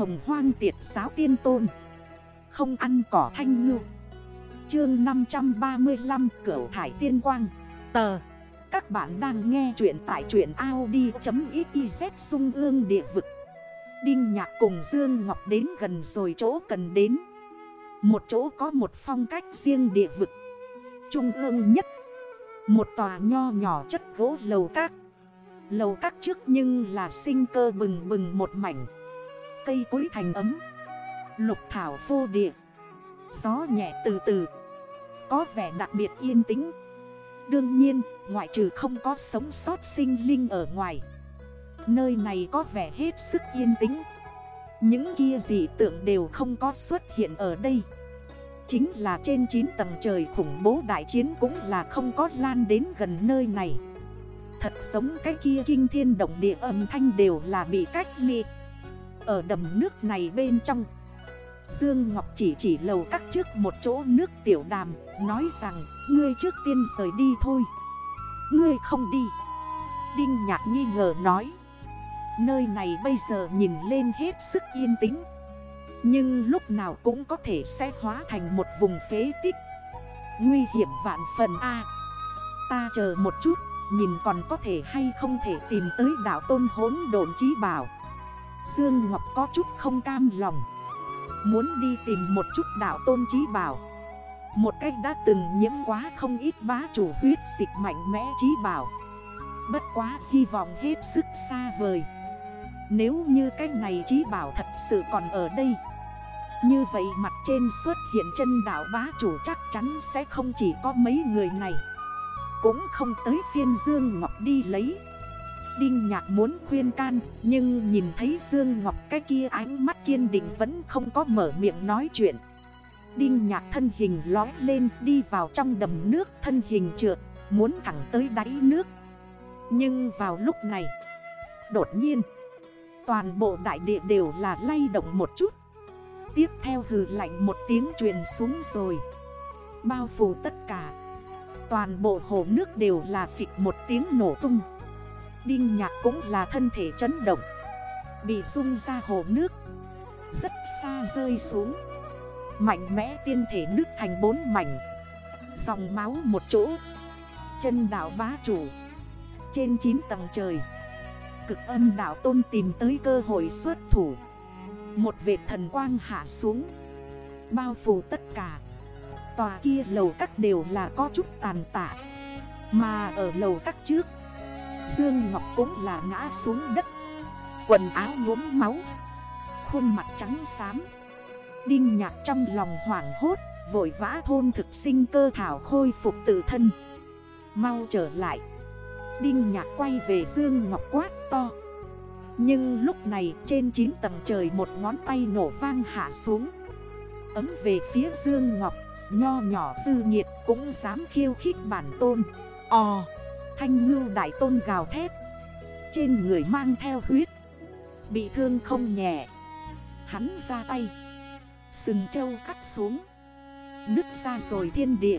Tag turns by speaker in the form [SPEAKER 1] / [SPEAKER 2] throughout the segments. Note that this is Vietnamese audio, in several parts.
[SPEAKER 1] hồng hoang tiệt giáo tiên tôn. Không ăn cỏ thanh ngư. Chương 535 Cửu Thải Tiên Quang. Tờ. Các bạn đang nghe chuyện tại chuyện Audi.xyz sung ương địa vực. Đinh Nhạc cùng Dương Ngọc đến gần rồi chỗ cần đến. Một chỗ có một phong cách riêng địa vực. Trung ương nhất. Một tòa nho nhỏ chất gỗ lầu các. Lầu các trước nhưng là sinh cơ bừng bừng một mảnh. Cây cối thành ấm. Lục thảo vô địa. Gió nhẹ từ từ. Có vẻ đặc biệt yên tĩnh. Đương nhiên, ngoại trừ không có sống sót sinh linh ở ngoài. Nơi này có vẻ hết sức yên tĩnh. Những kia dị tượng đều không có xuất hiện ở đây. Chính là trên 9 tầng trời khủng bố đại chiến cũng là không có lan đến gần nơi này. Thật sống cái kia kinh thiên động địa âm thanh đều là bị cách ly. Ở đầm nước này bên trong. Dương Ngọc chỉ chỉ lầu cắt trước một chỗ nước tiểu đàm, Nói rằng, ngươi trước tiên rời đi thôi. Ngươi không đi. Đinh Nhạc nghi ngờ nói, Nơi này bây giờ nhìn lên hết sức yên tĩnh, Nhưng lúc nào cũng có thể sẽ hóa thành một vùng phế tích. Nguy hiểm vạn phần A. Ta chờ một chút, Nhìn còn có thể hay không thể tìm tới đảo tôn hốn độn trí bảo. Dương Ngọc có chút không cam lòng. Muốn đi tìm một chút đảo tôn trí bảo. Một cách đã từng nhiễm quá không ít bá chủ huyết dịch mạnh mẽ trí bảo. Bất quá hy vọng hết sức xa vời. Nếu như cách này trí bảo thật sự còn ở đây, Như vậy mặt trên xuất hiện chân đảo bá chủ chắc chắn sẽ không chỉ có mấy người này, cũng không tới phiên Dương Ngọc đi lấy. Đinh Nhạc muốn khuyên can, Nhưng nhìn thấy Dương Ngọc cái kia ánh mắt kiên định vẫn không có mở miệng nói chuyện. Đinh Nhạc thân hình lói lên đi vào trong đầm nước, thân hình trượt, Muốn thẳng tới đáy nước. Nhưng vào lúc này, Đột nhiên, Toàn bộ đại địa đều là lay động một chút. Tiếp theo hừ lạnh một tiếng truyền xuống rồi. Bao phủ tất cả, Toàn bộ hồ nước đều là phịch một tiếng nổ tung. Đinh nhạc cũng là thân thể chấn động. Bị rung ra hồ nước. Rất xa rơi xuống. Mạnh mẽ tiên thể nước thành bốn mảnh. Dòng máu một chỗ. Chân đảo bá chủ. Trên 9 tầng trời. Cực âm đảo tôn tìm tới cơ hội xuất thủ. Một vệt thần quang hạ xuống. Bao phủ tất cả. Tòa kia lầu các đều là có chút tàn tạ. Mà ở lầu các trước Dương Ngọc cũng là ngã xuống đất. Quần áo nhuốm máu Khuôn mặt trắng xám. Đinh nhạc trong lòng hoảng hốt Vội vã thôn thực sinh cơ thảo khôi phục tự thân. Mau trở lại. Đinh nhạc quay về Dương Ngọc quát to. Nhưng lúc này trên 9 tầng trời một ngón tay nổ vang hạ xuống. Ấm về phía Dương Ngọc Nho nhỏ dư nhiệt cũng dám khiêu khích bản tôn. Ồ, thanh ngưu đại tôn gào thét. Trên người mang theo huyết. Bị thương không nhẹ. Hắn ra tay. Sừng châu cắt xuống. Nứt ra rồi thiên địa.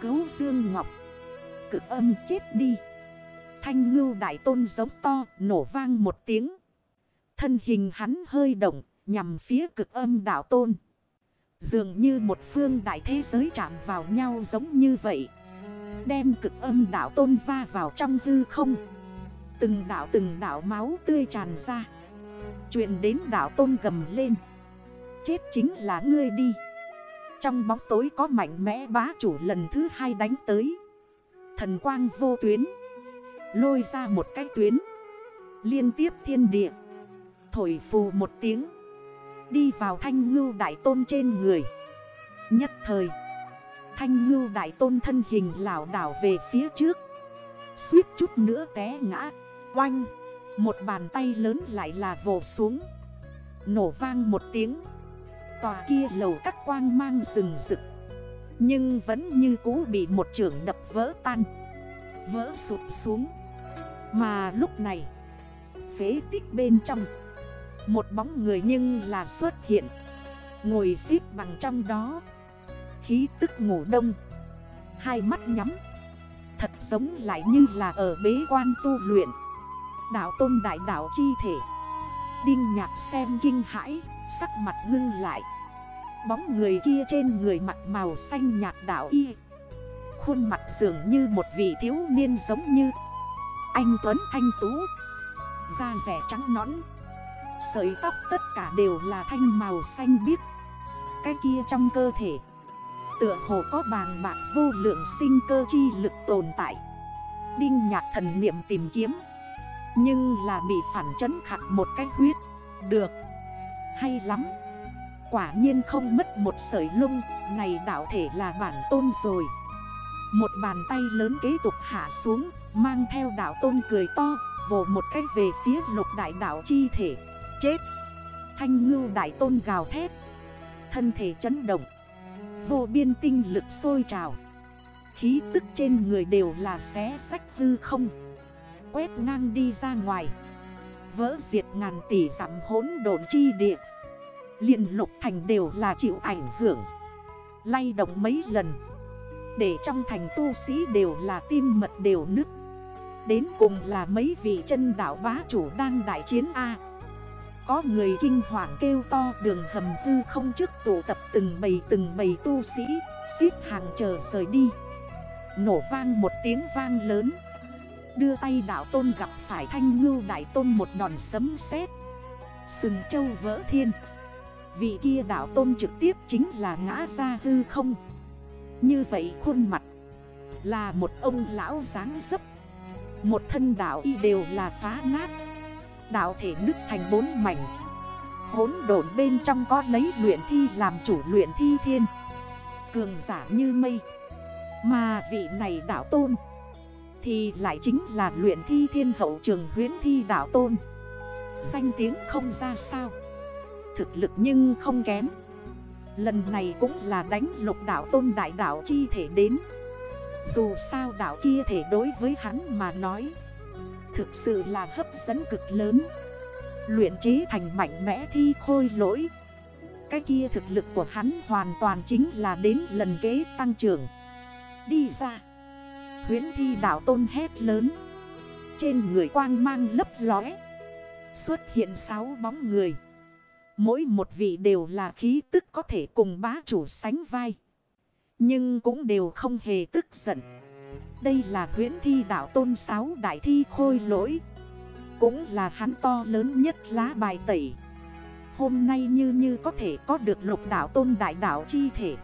[SPEAKER 1] Cứu Dương Ngọc. Cực âm chết đi. Thanh ngưu đại tôn giống to, Nổ vang một tiếng. Thân hình hắn hơi động, Nhằm phía cực âm đạo tôn. Dường như một phương đại thế giới chạm vào nhau giống như vậy. Đem cực âm đảo tôn va vào trong hư không. Từng đảo từng đảo máu tươi tràn ra. Chuyện đến đảo tôn gầm lên. Chết chính là ngươi đi. Trong bóng tối có mạnh mẽ bá chủ lần thứ hai đánh tới. Thần quang vô tuyến. Lôi ra một cái tuyến. Liên tiếp thiên địa. Thổi phù một tiếng. Đi vào thanh ngưu đại tôn trên người. Nhất thời Thanh ngưu đại tôn thân hình lảo đảo về phía trước. Suýt chút nữa té ngã. Oanh! Một bàn tay lớn lại là vồ xuống. Nổ vang một tiếng. Tòa kia lầu các quang mang rừng rực. Nhưng vẫn như cũ bị một trưởng đập vỡ tan. Vỡ sụp xuống. Mà lúc này, Phế tích bên trong, một bóng người nhưng là xuất hiện. Ngồi xếp bằng trong đó. Khí tức ngủ đông. Hai mắt nhắm. Thật giống lại như là ở bế quan tu luyện. Đạo tôn đại đạo chi thể. Đinh nhạc xem kinh hãi, Sắc mặt ngưng lại. Bóng người kia trên người mặt màu xanh nhạt đảo y. Khuôn mặt dường như một vị thiếu niên giống như Anh Tuấn Thanh Tú. Da rẻ trắng nõn. Sợi tóc tất cả đều là thanh màu xanh biếc. Cái kia trong cơ thể Tựa hồ có bàng bạc vô lượng sinh cơ chi lực tồn tại. Đinh nhạc thần niệm tìm kiếm. Nhưng là bị phản chấn khắc một cái huyết Được. Hay lắm. Quả nhiên không mất một sợi lông. Này đảo thể là bản tôn rồi. Một bàn tay lớn kế tục hạ xuống, Mang theo đảo tôn cười to, Vồ một cách về phía lục đại đảo chi thể. Chết. Thanh ngưu đại tôn gào thét. Thân thể chấn động. Vô biên tinh lực sôi trào. Khí tức trên người đều là xé sách hư không. Quét ngang đi ra ngoài. Vỡ diệt ngàn tỷ giảm hốn độn chi địa. Liền lục thành đều là chịu ảnh hưởng. Lay động mấy lần. Để trong thành tu sĩ đều là tim mật đều nứt. Đến cùng là mấy vị chân đảo bá chủ đang đại chiến A. Có người kinh hoàng kêu to, đường hầm hư không trước tụ tập từng bầy từng bầy tu sĩ, Xếp hàng chờ rời đi. Nổ vang một tiếng vang lớn. Đưa tay đảo tôn gặp phải thanh ngưu đại tôn một đòn sấm sét. Sừng châu vỡ thiên. Vị kia đảo tôn trực tiếp chính là ngã ra hư không. Như vậy khuôn mặt Là một ông lão dáng dấp. Một thân đảo y đều là phá nát đạo thể nứt thành bốn mảnh. Hốn đổn bên trong có lấy luyện thi làm chủ luyện thi thiên. Cường giả như mây. Mà vị này đảo tôn Thì lại chính là luyện thi thiên hậu trường huyến thi đảo tôn. Danh tiếng không ra sao. Thực lực nhưng không kém. Lần này cũng là đánh lục đảo tôn đại đảo chi thể đến. Dù sao đảo kia thể đối với hắn mà nói Thực sự là hấp dẫn cực lớn. Luyện chế thành mạnh mẽ thi khôi lỗi. Cái kia thực lực của hắn hoàn toàn chính là đến lần kế tăng trưởng. Đi ra. Huyến thi đảo tôn hét lớn. Trên người quang mang lấp lóe. Xuất hiện 6 bóng người. Mỗi một vị đều là khí tức có thể cùng bá chủ sánh vai. Nhưng cũng đều không hề tức giận. Đây là huyễn thi đảo tôn sáu đại thi khôi lỗi. Cũng là hắn to lớn nhất lá bài tẩy. Hôm nay như như có thể có được lục đảo tôn đại đảo chi thể.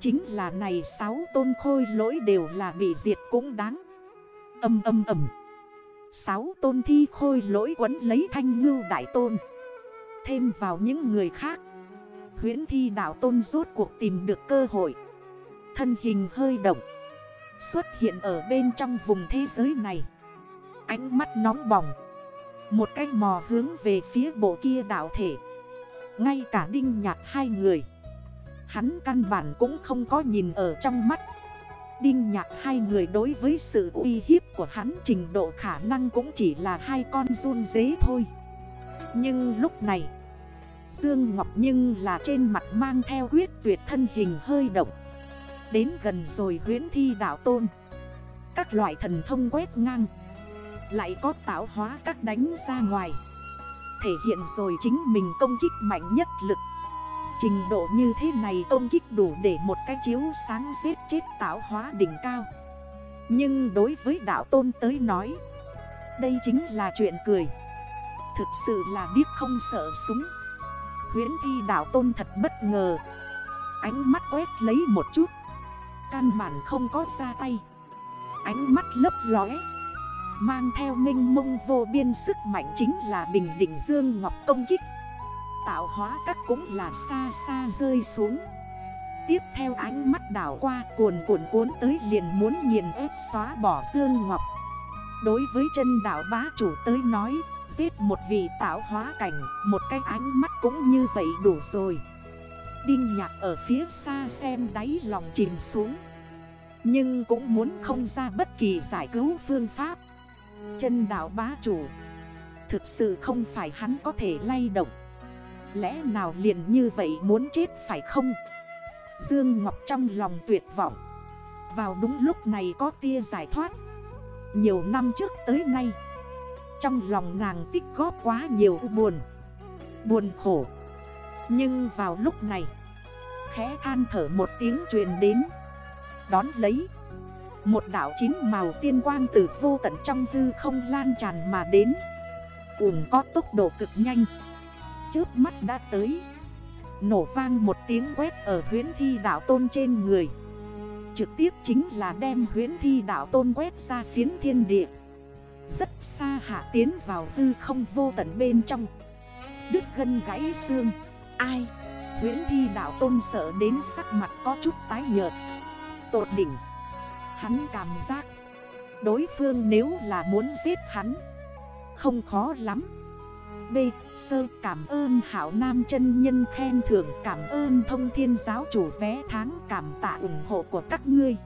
[SPEAKER 1] Chính là này sáu tôn khôi lỗi đều là bị diệt cũng đáng. Âm âm âm. Sáu tôn thi khôi lỗi quấn lấy thanh ngưu đại tôn thêm vào những người khác Huyễn thi đảo tôn rốt cuộc tìm được cơ hội Thân hình hơi động Xuất hiện ở bên trong vùng thế giới này. Ánh mắt nóng bỏng. Một cái mò hướng về phía bộ kia đảo thể. Ngay cả đinh nhạt hai người. Hắn căn bản cũng không có nhìn ở trong mắt. Đinh nhạc hai người đối với sự uy hiếp của hắn trình độ khả năng cũng chỉ là hai con run dế thôi. Nhưng lúc này, Dương Ngọc nhưng là trên mặt mang theo huyết tuyệt thân hình hơi động. Đến gần rồi huyến thi đảo tôn. Các loại thần thông quét ngang, Lại có tạo hóa các đánh ra ngoài. Thể hiện rồi chính mình công kích mạnh nhất lực. Trình độ như thế này công kích đủ để một cái chiếu sáng giết chết tạo hóa đỉnh cao. Nhưng đối với đảo tôn tới nói, Đây chính là chuyện cười. Thực sự là biết không sợ súng. Huyễn thi đảo tôn thật bất ngờ. Ánh mắt quét lấy một chút. Căn bản không có ra tay. Ánh mắt lấp lóe. Mang theo minh mông vô biên sức mạnh chính là bình định dương ngọc công kích. Tạo hóa các cũng là xa xa rơi xuống. Tiếp theo ánh mắt đảo qua cuồn cuộn cuốn tới liền muốn nghiền ép xóa bỏ dương ngọc. Đối với chân đảo bá chủ tới nói, Giết một vị tạo hóa cảnh, Một cái ánh mắt cũng như vậy đủ rồi. Đinh nhạc ở phía xa xem đáy lòng chìm xuống. Nhưng cũng muốn không ra bất kỳ giải cứu phương pháp. Chân đảo bá chủ. Thực sự không phải hắn có thể lay động. Lẽ nào liền như vậy muốn chết phải không? Dương Ngọc trong lòng tuyệt vọng. Vào đúng lúc này có tia giải thoát. Nhiều năm trước tới nay, Trong lòng nàng tích góp quá nhiều buồn. Buồn khổ. Nhưng vào lúc này Khẽ than thở một tiếng truyền đến. Đón lấy, Một đảo chín màu tiên quang từ vô tận trong tư không lan tràn mà đến. Cùng có tốc độ cực nhanh. Trước mắt đã tới. Nổ vang một tiếng quét ở huyến thi đảo tôn trên người. Trực tiếp chính là đem huyến thi đảo tôn quét ra phiến thiên địa. Rất xa hạ tiến vào hư không vô tận bên trong. Đứt gân gãy xương. Ai? Huyến thi đạo tôn sợ đến sắc mặt có chút tái nhợt. Tột đỉnh. Hắn cảm giác. Đối phương nếu là muốn giết hắn. Không khó lắm. B. Sơ cảm ơn Hảo Nam chân Nhân khen thưởng, Cảm ơn thông thiên giáo chủ vé tháng cảm tạ ủng hộ của các ngươi.